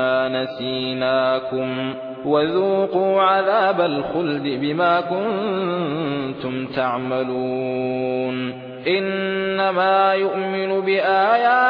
إنا نسيناكم وذوقوا عذاب الخلد بما كنتم تعملون إنما يؤمن بآياتنا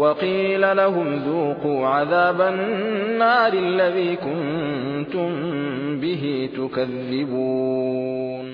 وقيل لهم ذوقوا عذاب النار الذي كنتم به تكذبون.